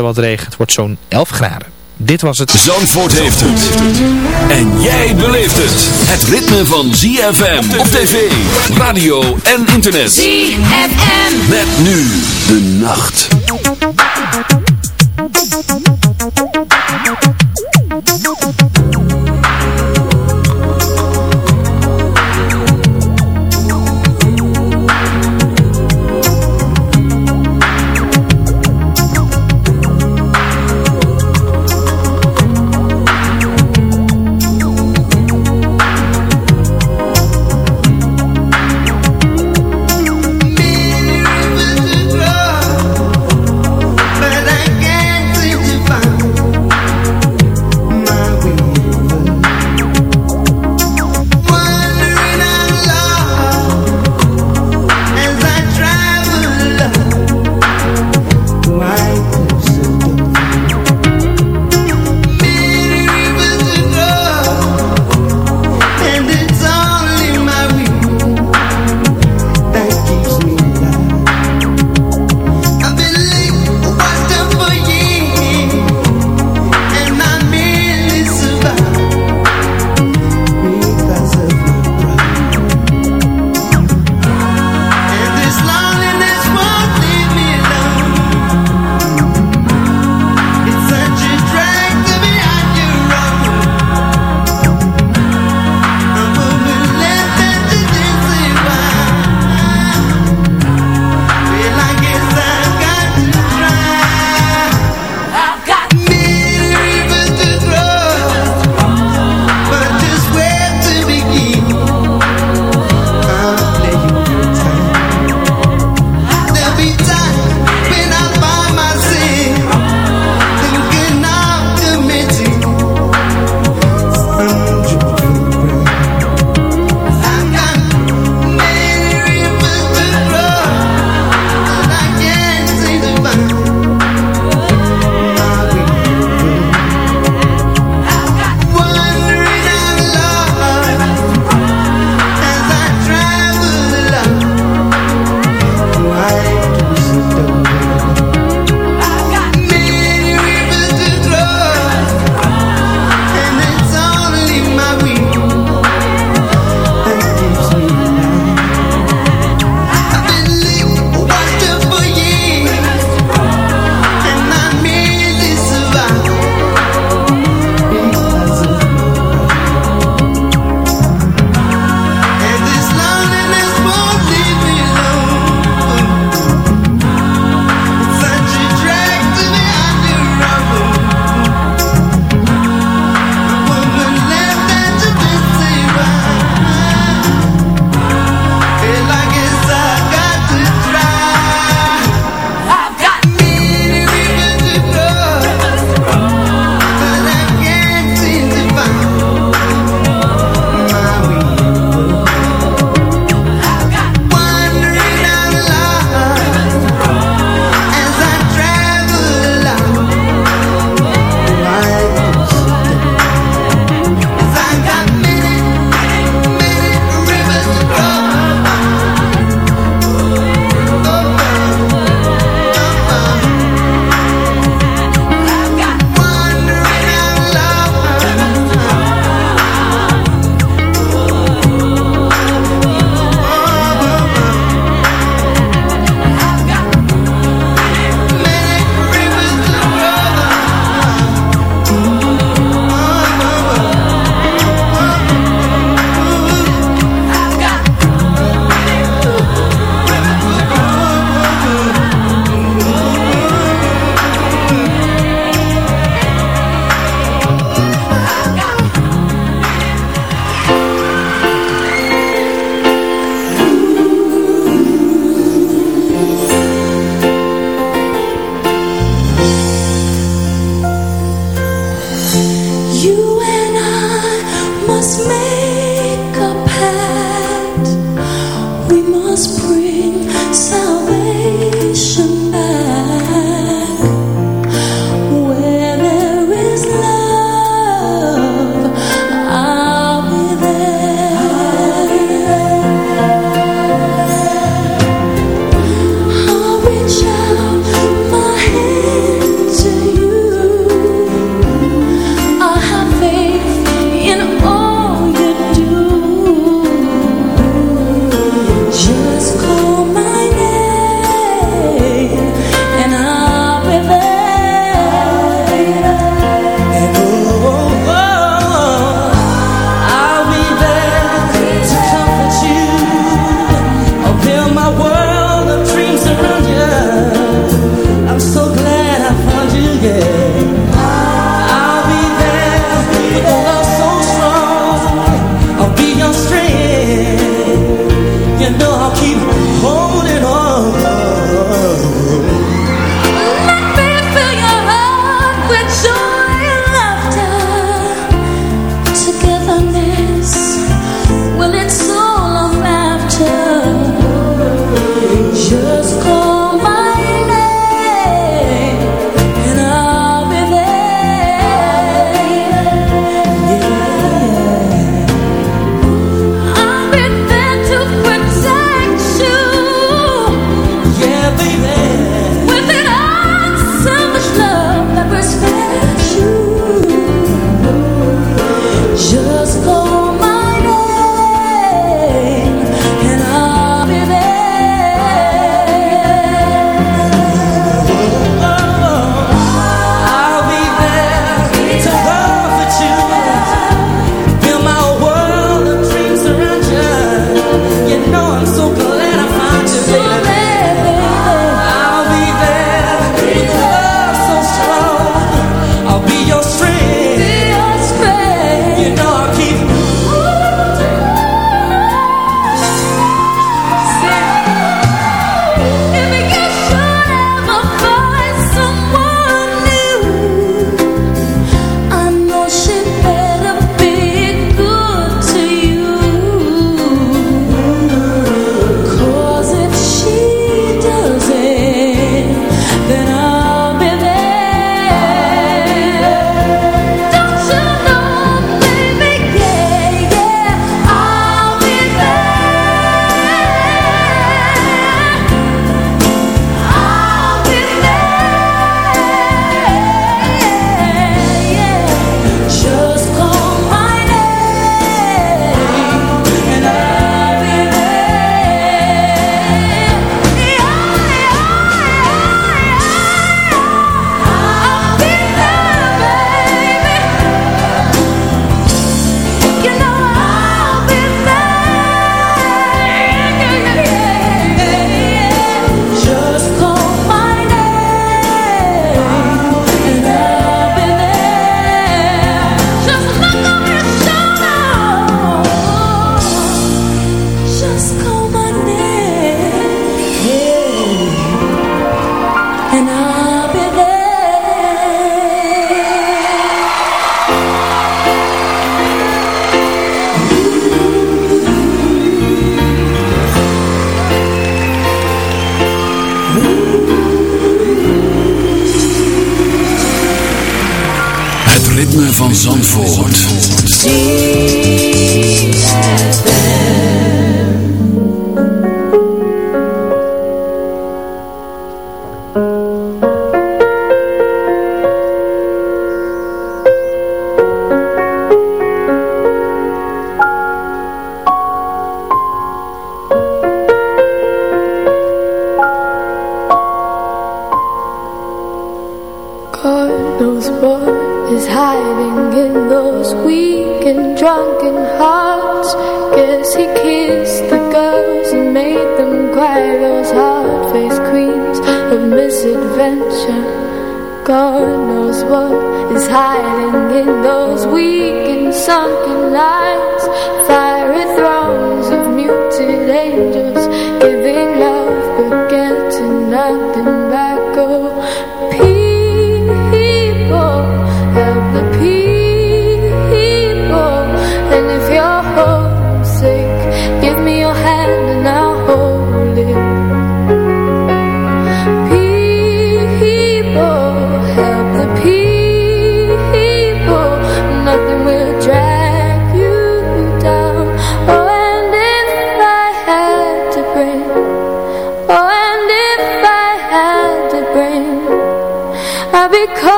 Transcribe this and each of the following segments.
wat regen. Het wordt zo'n 11 graden. Dit was het. Zandvoort heeft het. En jij beleeft het. Het ritme van ZFM op tv, radio en internet. ZFM. Met nu de nacht.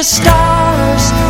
the stars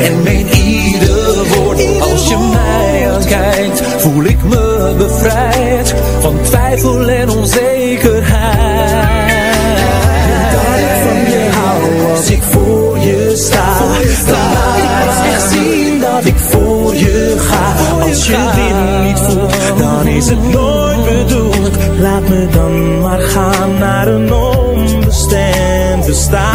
en meen ieder woord. Als je mij aankijkt, voel ik me bevrijd van twijfel en onzekerheid. Dat ik van je hou als ik voor je sta. Dan laat ik echt zien dat ik voor je ga. Als je dit niet voelt, dan is het nooit bedoeld. Laat me dan maar gaan naar een onbestemd bestaan.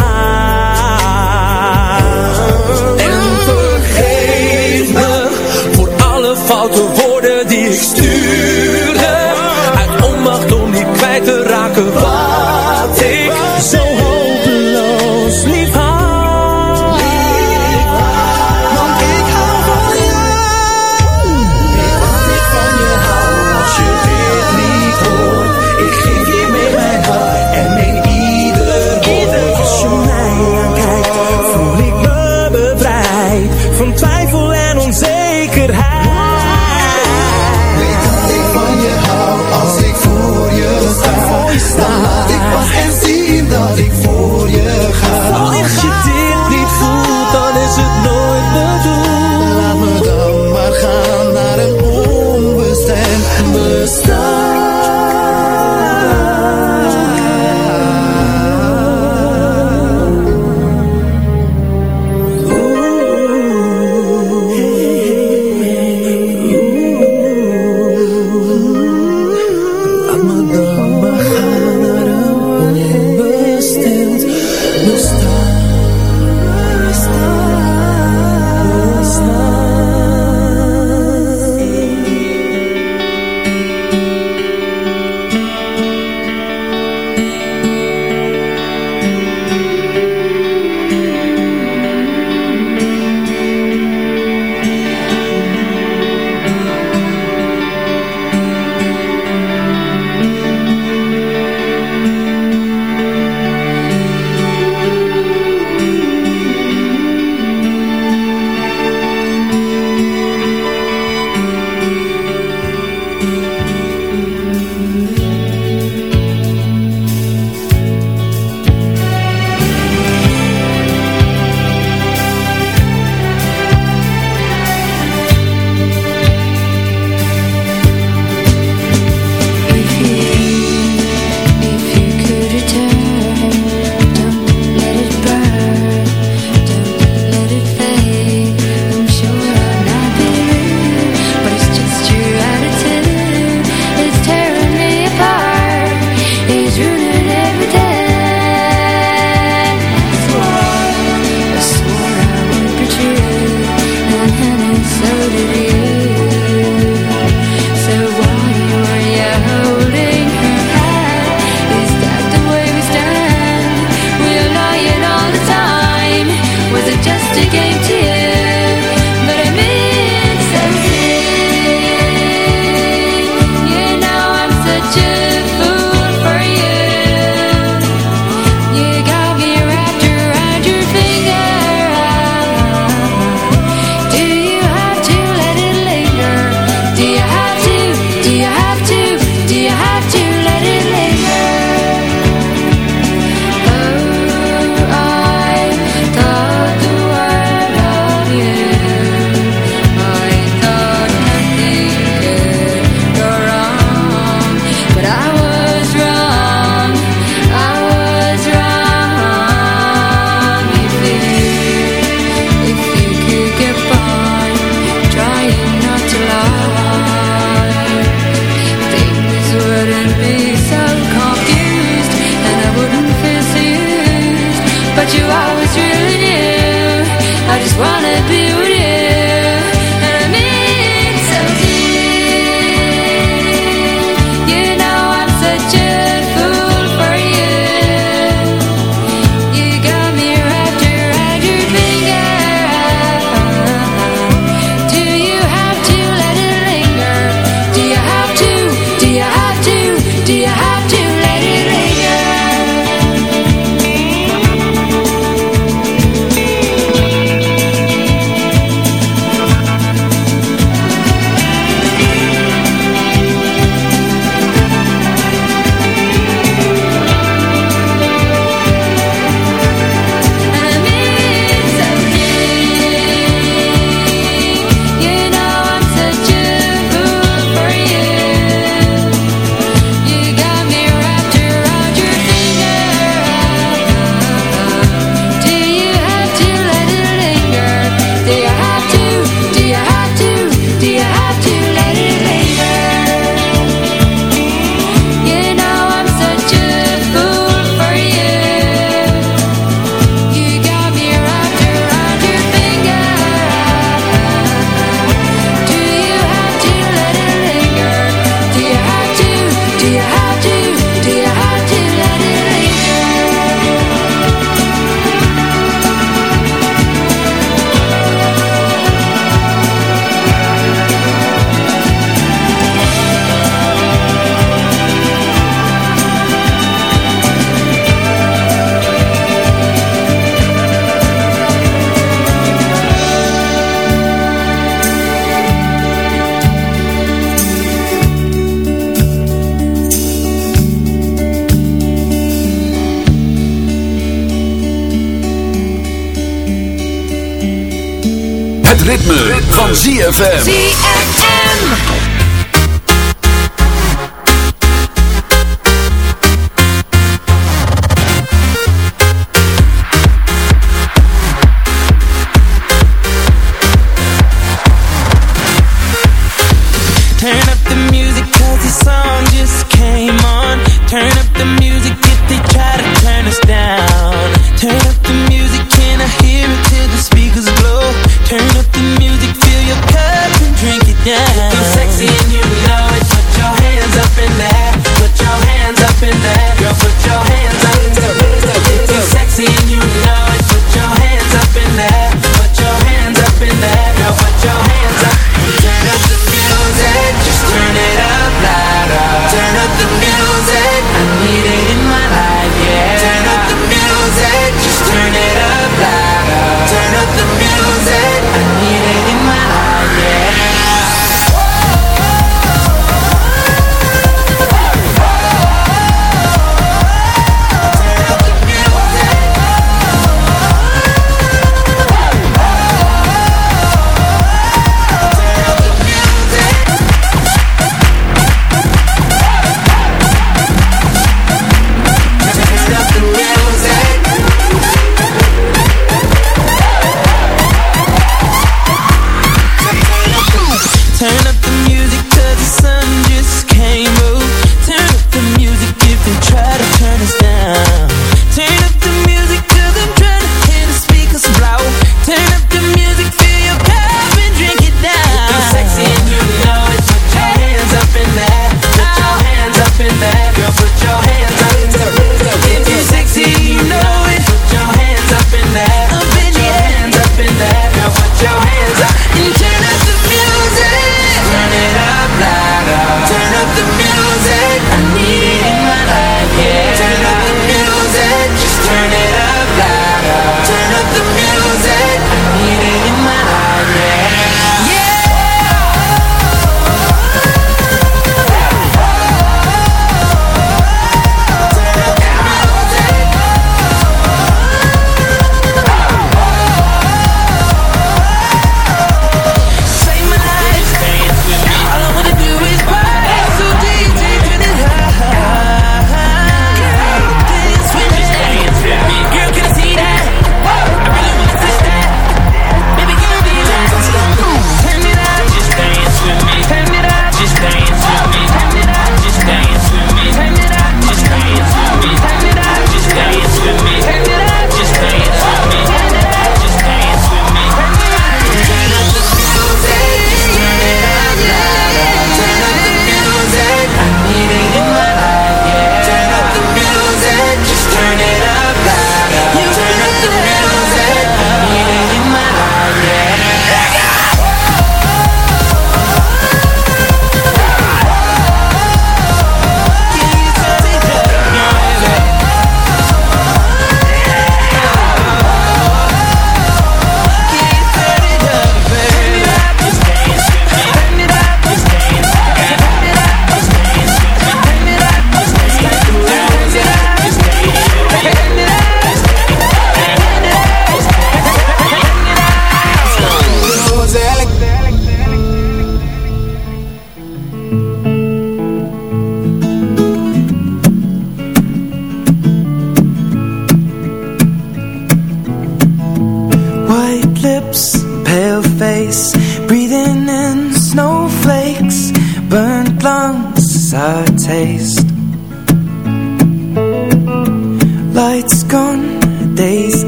Van ZFM. ZFM.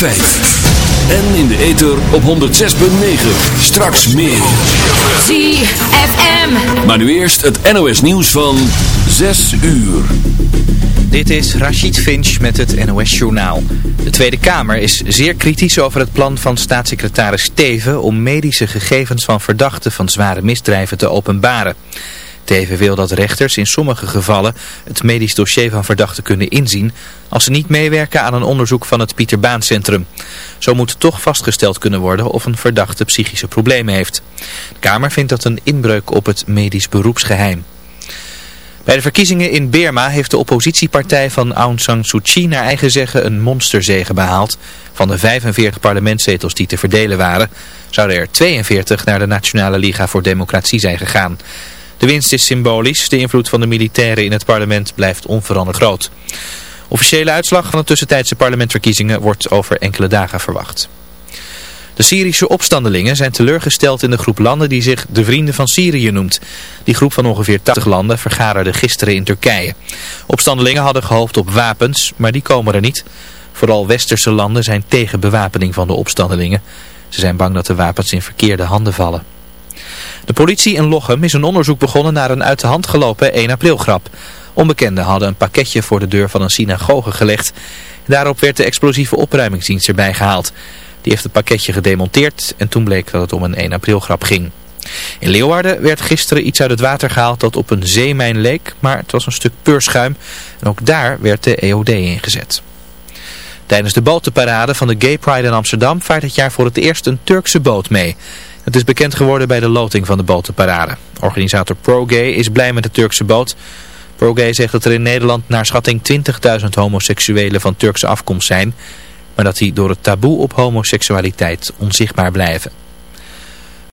En in de ether op 106.9. Straks meer. ZFM. Maar nu eerst het NOS nieuws van 6 uur. Dit is Rachid Finch met het NOS Journaal. De Tweede Kamer is zeer kritisch over het plan van staatssecretaris Steven om medische gegevens van verdachten van zware misdrijven te openbaren. Teven wil dat rechters in sommige gevallen het medisch dossier van verdachten kunnen inzien als ze niet meewerken aan een onderzoek van het Pieter Baan Centrum. Zo moet toch vastgesteld kunnen worden of een verdachte psychische problemen heeft. De Kamer vindt dat een inbreuk op het medisch beroepsgeheim. Bij de verkiezingen in Burma heeft de oppositiepartij van Aung San Suu Kyi naar eigen zeggen een monsterzege behaald. Van de 45 parlementszetels die te verdelen waren, zouden er 42 naar de Nationale Liga voor Democratie zijn gegaan. De winst is symbolisch, de invloed van de militairen in het parlement blijft onveranderd groot. Officiële uitslag van de tussentijdse parlementverkiezingen wordt over enkele dagen verwacht. De Syrische opstandelingen zijn teleurgesteld in de groep landen die zich de Vrienden van Syrië noemt. Die groep van ongeveer 80 landen vergaderde gisteren in Turkije. Opstandelingen hadden gehoopt op wapens, maar die komen er niet. Vooral westerse landen zijn tegen bewapening van de opstandelingen. Ze zijn bang dat de wapens in verkeerde handen vallen. De politie in Lochem is een onderzoek begonnen naar een uit de hand gelopen 1 april grap. Onbekenden hadden een pakketje voor de deur van een synagoge gelegd. Daarop werd de explosieve opruimingsdienst erbij gehaald. Die heeft het pakketje gedemonteerd en toen bleek dat het om een 1 april grap ging. In Leeuwarden werd gisteren iets uit het water gehaald dat op een zeemijn leek, maar het was een stuk peurschuim en ook daar werd de EOD ingezet. Tijdens de botenparade van de Gay Pride in Amsterdam vaart dit jaar voor het eerst een Turkse boot mee. Het is bekend geworden bij de loting van de botenparade. Organisator ProGay is blij met de Turkse boot. ProGay zegt dat er in Nederland naar schatting 20.000 homoseksuelen van Turkse afkomst zijn maar dat die door het taboe op homoseksualiteit onzichtbaar blijven.